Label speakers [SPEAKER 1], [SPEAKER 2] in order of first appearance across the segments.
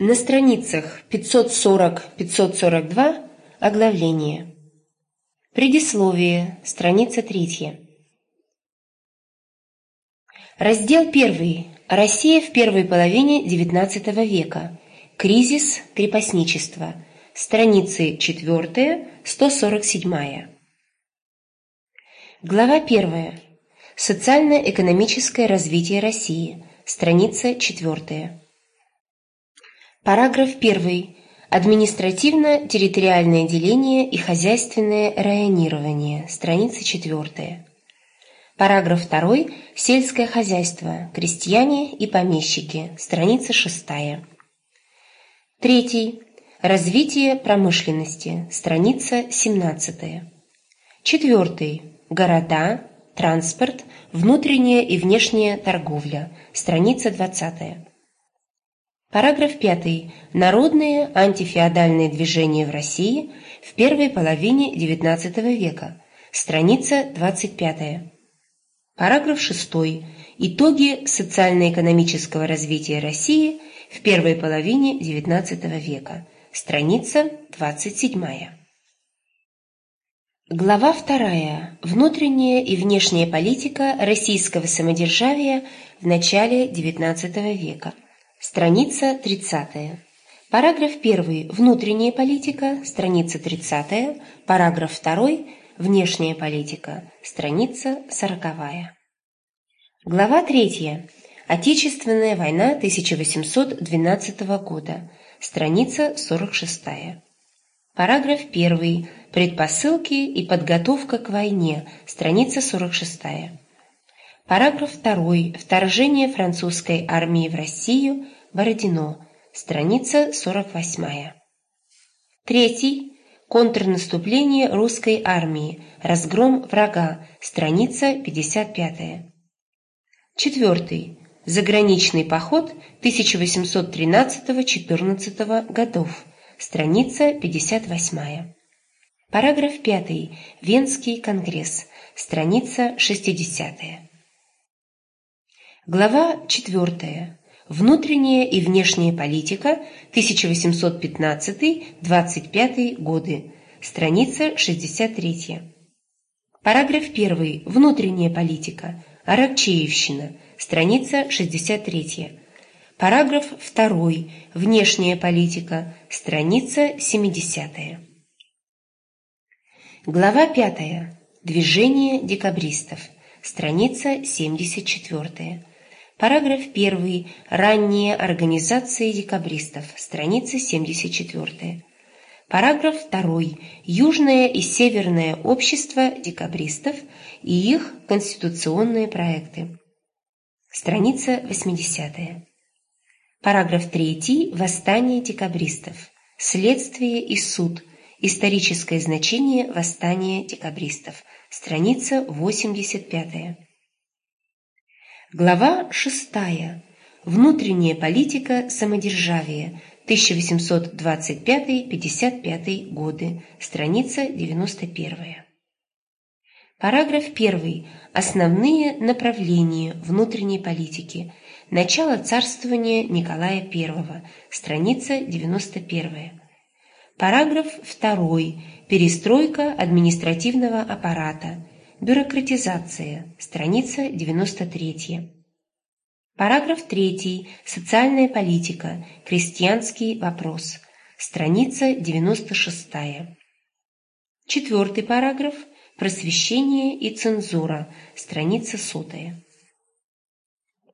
[SPEAKER 1] На страницах 540-542 оглавление. Предисловие, страница третья. Раздел первый. Россия в первой половине XIX века. Кризис крепостничества. Страницы 4, 147. Глава 1. Социально-экономическое развитие России. Страница 4. Параграф 1. Административно-территориальное деление и хозяйственное районирование. Страница 4. Параграф 2. Сельское хозяйство. Крестьяне и помещики. Страница 6. 3. Развитие промышленности. Страница 17. 4. Города, транспорт, внутренняя и внешняя торговля. Страница 20. Параграф 5. Народные антифеодальные движения в России в первой половине XIX века. Страница 25. Параграф 6. Итоги социально-экономического развития России в первой половине XIX века. Страница 27. Глава вторая. Внутренняя и внешняя политика российского самодержавия в начале XIX века. Страница 30. Параграф 1. Внутренняя политика. Страница 30. Параграф 2. Внешняя политика. Страница 40. Глава 3. Отечественная война 1812 года. Страница 46. Параграф 1. Предпосылки и подготовка к войне. Страница 46. Параграф 2. Вторжение французской армии в Россию. Бородино. Страница 48. Третий. Контрнаступление русской армии. Разгром врага. Страница 55. Четвертый. Заграничный поход 1813-14 годов. Страница 58. Параграф 5. Венский конгресс. Страница 60. Глава 4. Внутренняя и внешняя политика 1815-25 годы. Страница 63. Параграф 1. Внутренняя политика. Аракчеевщина. Страница 63. Параграф 2. Внешняя политика. Страница 70. Глава 5. Движение декабристов. Страница 74. Параграф 1. Ранние организации декабристов. Страница 74. Параграф 2. Южное и Северное общество декабристов и их конституционные проекты. Страница 80. Параграф 3. Восстание декабристов. Следствие и суд. Историческое значение восстания декабристов. Страница 85. Глава 6. Внутренняя политика самодержавия. 1825-55 годы. Страница 91. Параграф 1. Основные направления внутренней политики. Начало царствования Николая I. Страница 91. Параграф 2. Перестройка административного аппарата. Бюрократизация. Страница 93. Параграф 3. Социальная политика. Крестьянский вопрос. Страница 96. Четвертый параграф. Просвещение и цензура. Страница 100.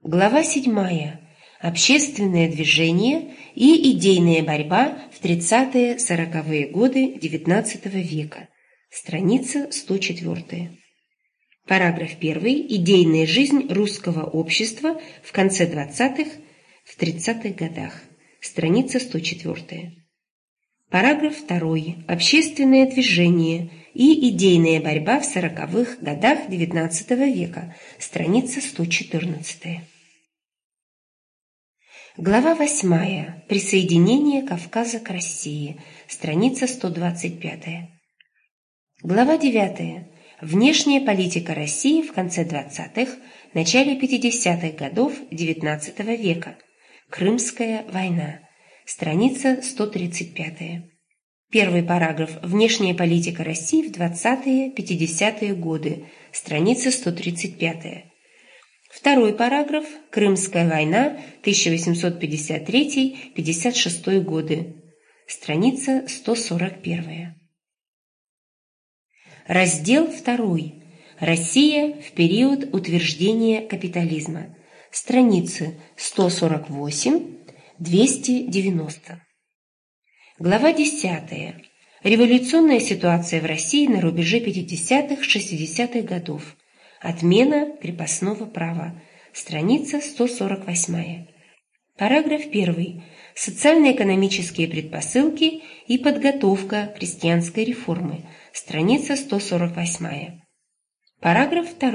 [SPEAKER 1] Глава 7. Общественное движение и идейная борьба в 30-40-е годы XIX века. Страница 104. Параграф 1. Идейная жизнь русского общества в конце 20-х, в 30-х годах. Страница 104. Параграф 2. Общественное движение и идейная борьба в 40-х годах XIX века. Страница 114. Глава 8. Присоединение Кавказа к России. Страница 125. Глава 9. Внешняя политика России в конце 20-х, начале 50-х годов XIX века. Крымская война. страница 135. Первый параграф «Внешняя политика России в 20-50-е годы», страница 135. Второй параграф «Крымская война, 1853-56 годы», страница 141. Раздел 2. Россия в период утверждения капитализма. Страницы 148-290. Глава 10. Революционная ситуация в России на рубеже 50-60-х годов. Отмена крепостного права. Страница 148. Параграф 1. Социально-экономические предпосылки и подготовка крестьянской реформы. Страница 148. Параграф 2.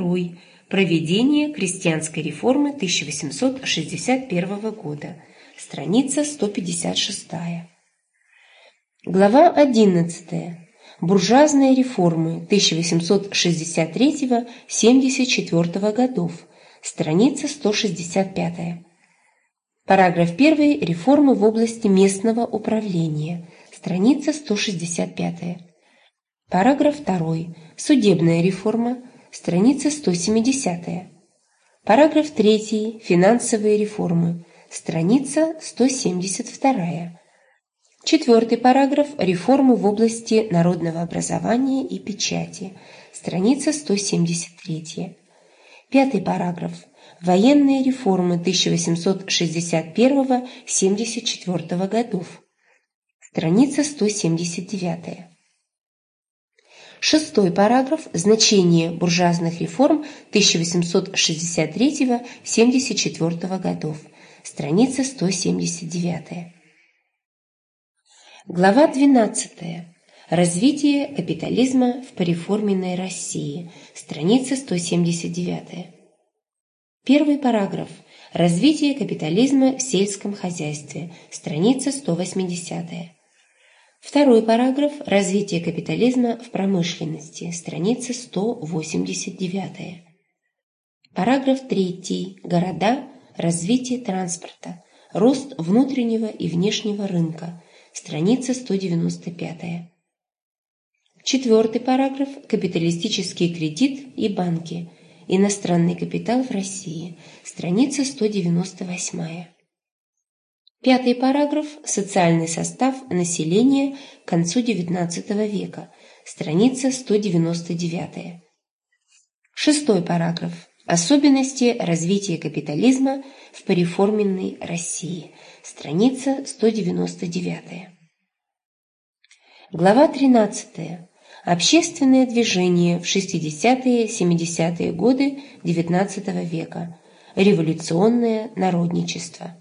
[SPEAKER 1] Проведение крестьянской реформы 1861 года. Страница 156. Глава 11. Буржуазные реформы 1863-74 годов. Страница 165. Параграф 1. Реформы в области местного управления. Страница 165. Параграф 2. Судебная реформа. Страница 170. Параграф 3. Финансовые реформы. Страница 172. Четвертый параграф «Реформы в области народного образования и печати», страница 173. Пятый параграф «Военные реформы 1861-74 годов», страница 179. Шестой параграф «Значение буржуазных реформ 1863-74 годов», страница 179. Глава 12. Развитие капитализма в пореформенной России. Страница 179. Первый параграф. Развитие капитализма в сельском хозяйстве. Страница 180. Второй параграф. Развитие капитализма в промышленности. Страница 189. Параграф 3. Города. Развитие транспорта. Рост внутреннего и внешнего рынка страница 195. Четвертый параграф – капиталистический кредит и банки. Иностранный капитал в России. Страница 198. Пятый параграф – социальный состав населения к концу XIX века. Страница 199. Шестой параграф – особенности развития капитализма в пореформенной России. Страница 199. Глава 13. Общественное движение в 60-70-е годы XIX века. Революционное народничество.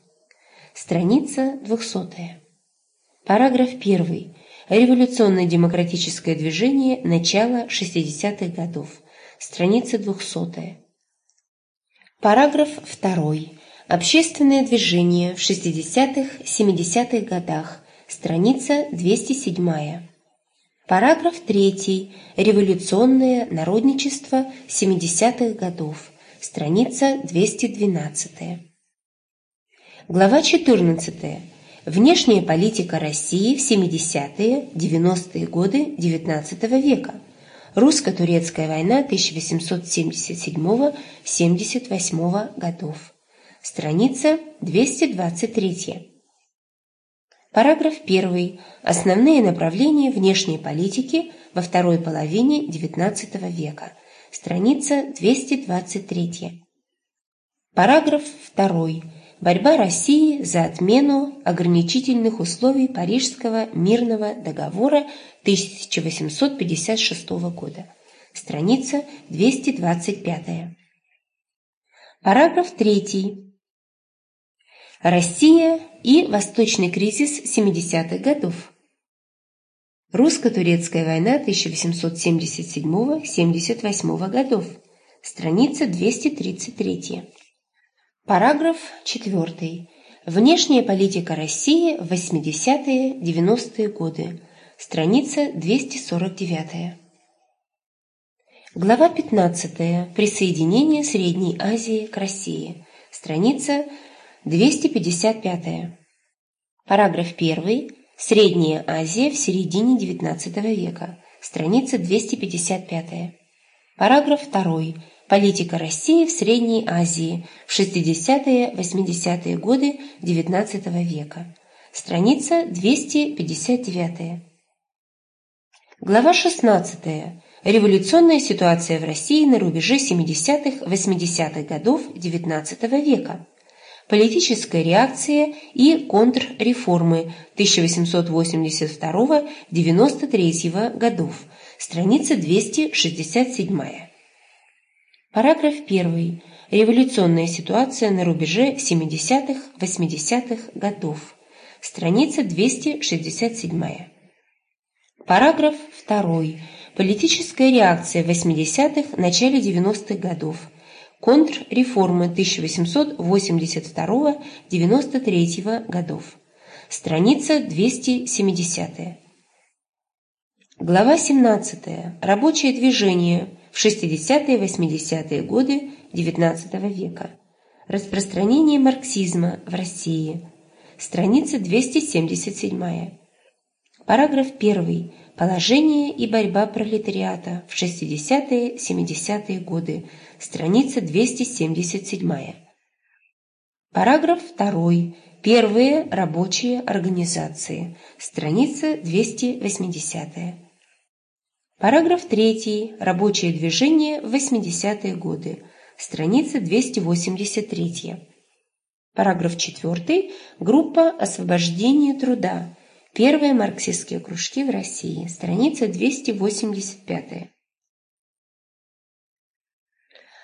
[SPEAKER 1] Страница 200. Параграф 1. Революционно-демократическое движение начала 60-х годов. Страница 200. Параграф 2. Общественное движение в 60-70-х годах. Страница 207. Параграф 3. Революционное народничество 70-х годов. Страница 212. Глава 14. Внешняя политика России в 70-е, 90-е годы XIX века. Русско-турецкая война 1877-78 годов. Страница 223. Параграф 1. Основные направления внешней политики во второй половине XIX века. Страница 223. Параграф 2. Борьба России за отмену ограничительных условий Парижского мирного договора 1856 года. Страница 225. Параграф 3. Россия и Восточный кризис 70-х годов. Русско-турецкая война 1877-78 годов. Страница 233. Параграф 4. Внешняя политика России в 80-е-90-е годы. Страница 249. Глава 15. Присоединение Средней Азии к России. Страница 255. Параграф 1. Средняя Азия в середине XIX века. Страница 255. Параграф 2. Политика России в Средней Азии в 60-80-е годы XIX века. Страница 259. Глава 16. Революционная ситуация в России на рубеже 70-80-х годов XIX века. Политическая реакция и контрреформы 1882-93 годов. Страница 267. Параграф 1. Революционная ситуация на рубеже 70-80-х годов. Страница 267. Параграф 2. Политическая реакция в 80-х, начале 90-х годов. Контрреформы 1882-93 годов. Страница 270. Глава 17. Рабочее движение в 60-80-е годы XIX века. Распространение марксизма в России. Страница 277. Параграф 1. Положение и борьба пролетариата в 60-70-е годы. Страница 277. Параграф 2. Первые рабочие организации. Страница 280. Параграф 3. Рабочее движение в 80-е годы. Страница 283. Параграф 4. Группа освобождения труда. Первые марксистские кружки в России. Страница 285.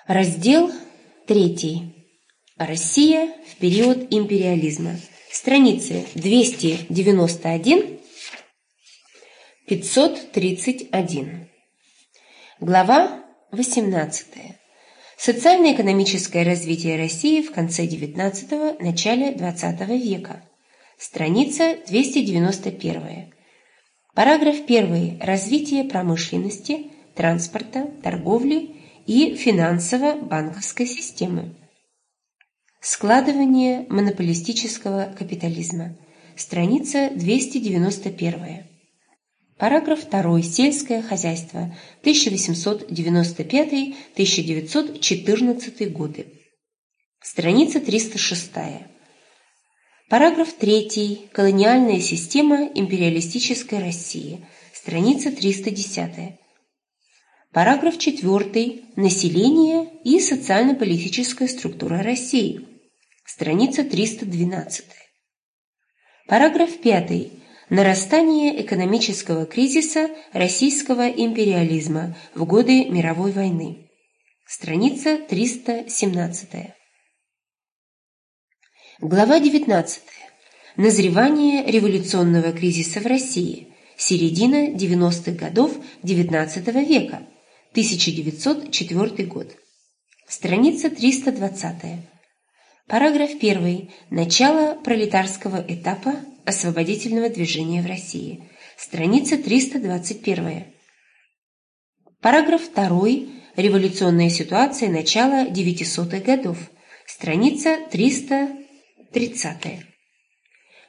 [SPEAKER 1] Раздел 3. Россия в период империализма. Страницы 291 531. Глава 18. Социально-экономическое развитие России в конце XIX – начале XX века. Страница 291. Параграф 1. Развитие промышленности, транспорта, торговли и финансово-банковской системы. Складывание монополистического капитализма. Страница 291. Параграф 2. Сельское хозяйство. 1895-1914 годы. Страница 306. Параграф 3. Колониальная система империалистической России. Страница 310. Параграф 4. Население и социально-политическая структура России. Страница 312. Параграф 5. Нарастание экономического кризиса российского империализма в годы мировой войны. Страница 317. Глава 19. Назревание революционного кризиса в России. Середина 90-х годов XIX века. 1904 год. Страница 320. Параграф 1. Начало пролетарского этапа освободительного движения в России. Страница 321. Параграф 2. Революционная ситуация начала 900-х годов. Страница 300 30.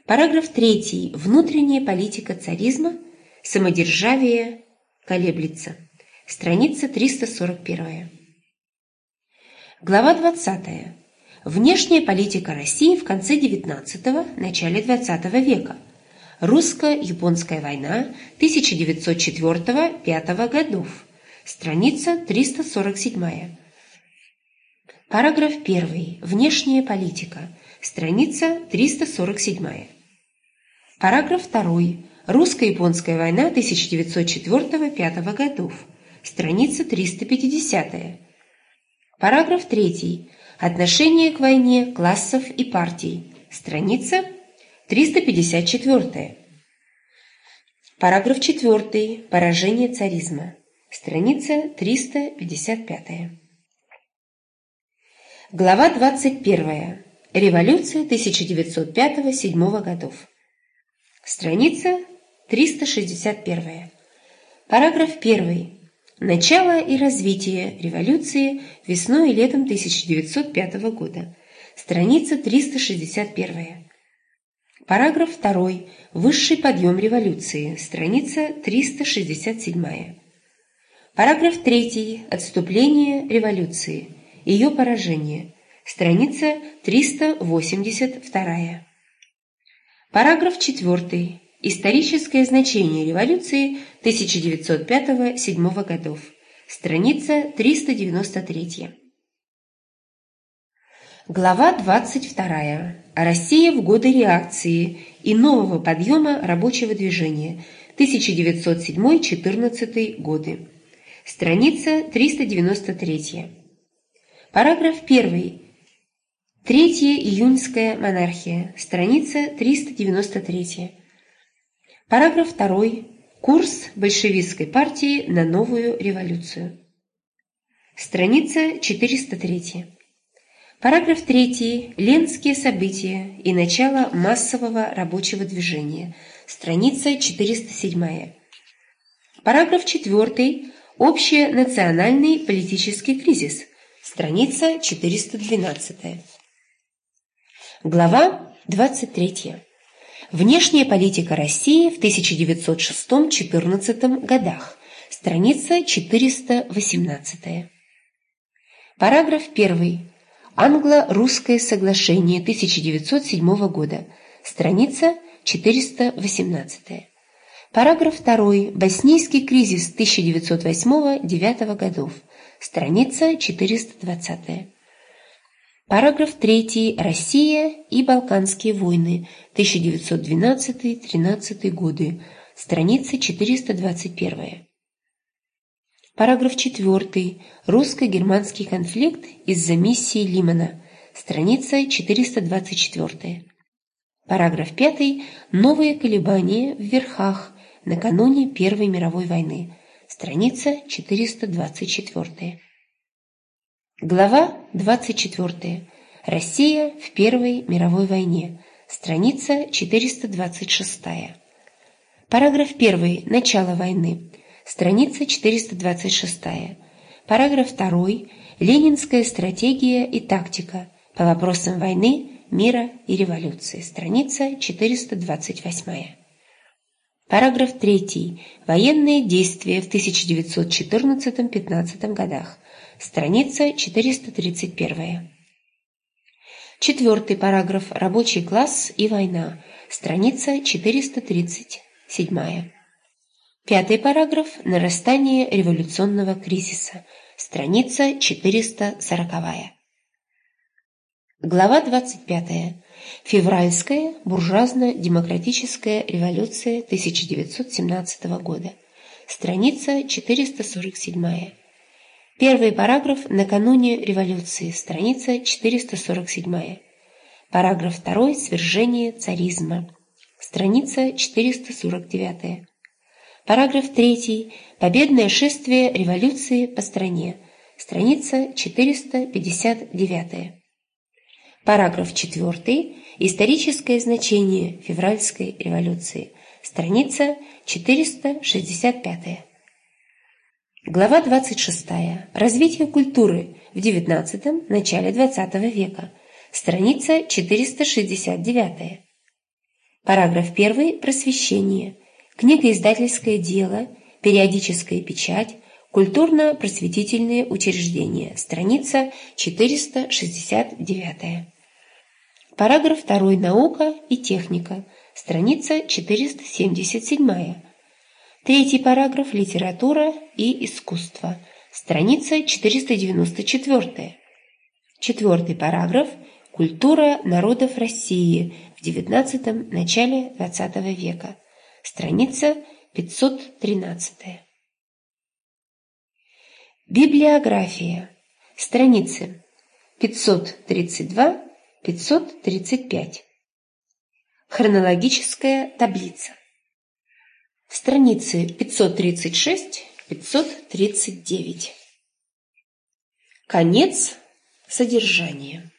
[SPEAKER 1] Параграф 3. Внутренняя политика царизма. Самодержавие колеблется. Страница 341. Глава 20. Внешняя политика России в конце XIX – начале XX века. Русско-японская война 1904-1905 годов. Страница 347. Параграф 1. Внешняя политика. Страница 347. Параграф 2. Русско-японская война 1904-1905 годов. Страница 350. Параграф 3. Отношение к войне классов и партий. Страница 354. Параграф 4. Поражение царизма. Страница 355. Глава 21. Революция 1905-1907 годов. Страница 361. Параграф 1. Начало и развитие революции весной и летом 1905 года. Страница 361. Параграф 2. Высший подъем революции. Страница 367. Параграф 3. Отступление революции. Ее поражение. Страница 382. Параграф 4. Историческое значение революции 1905-1907 годов. Страница 393. Глава 22. Россия в годы реакции и нового подъема рабочего движения 1907-14 годы. Страница 393. Параграф 1. Третья июньская монархия. Страница 393. Параграф 2. Курс большевистской партии на новую революцию. Страница 403. Параграф 3. Ленские события и начало массового рабочего движения. Страница 407. Параграф 4. Общенациональный политический кризис. Страница 412. Глава 23. Внешняя политика России в 1906-14 годах. Страница 418. Параграф 1. Англо-русское соглашение 1907 года. Страница 418. Параграф 2. Боснийский кризис 1908-1909 годов. Страница 420. Параграф 3. Россия и Балканские войны 1912-13 годы. Страница 421. Параграф 4. Русско-германский конфликт из-за миссии Лимана. Страница 424. Параграф 5. Новые колебания в верхах накануне Первой мировой войны. Страница 424. Глава 24. Россия в Первой мировой войне. Страница 426. Параграф 1. Начало войны. Страница 426. Параграф 2. Ленинская стратегия и тактика по вопросам войны, мира и революции. Страница 428. Параграф 3. Военные действия в 1914-15 годах. Страница 431. Четвертый параграф «Рабочий класс и война». Страница 437. Пятый параграф «Нарастание революционного кризиса». Страница 440. Глава 25. Февральская буржуазно-демократическая революция 1917 года. Страница 447. Первый параграф накануне революции, страница 447. Параграф 2. Свержение царизма, страница 449. Параграф 3. Победное шествие революции по стране, страница 459. Параграф 4. Историческое значение февральской революции, страница 465. Глава 26. Развитие культуры в XIX – начале XX века. Страница 469. Параграф 1. Просвещение. Книгоиздательское дело, периодическая печать, культурно-просветительные учреждения. Страница 469. Параграф 2. Наука и техника. Страница 477. Третий параграф «Литература и искусство». Страница 494. Четвертый параграф «Культура народов России в XIX – начале XX века». Страница 513. Библиография. Страницы 532-535. Хронологическая таблица страницы 536-539. Конец содержания.